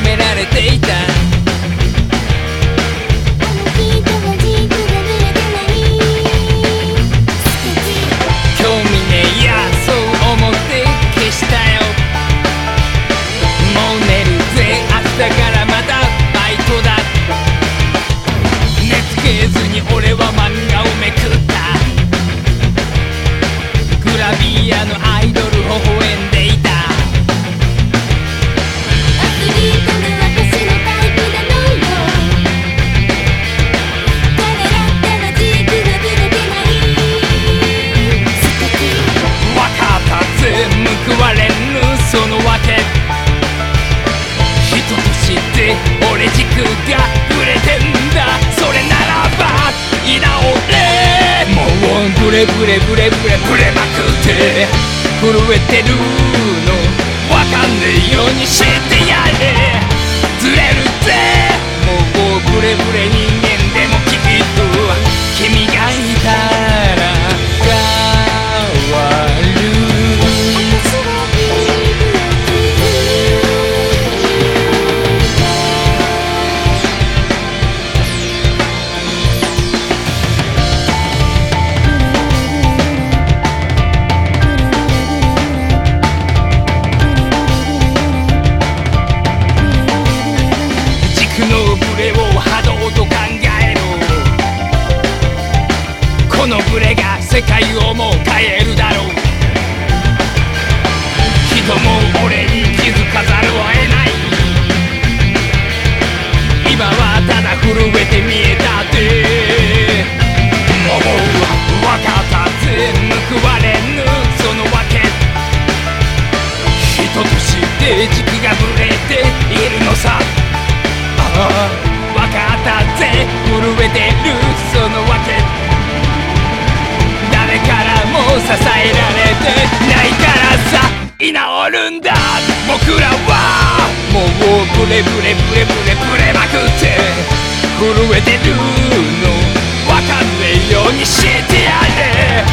められていたレブレブレブレブレまくって震えてるのわかんねえようにしてやれずれるぜのブレが世界をもう変えるだろう。支えられてないからさ居直るんだ。僕らはもうブレブレブレブレブレまくって震えてるの。分かんねえようにしてやれ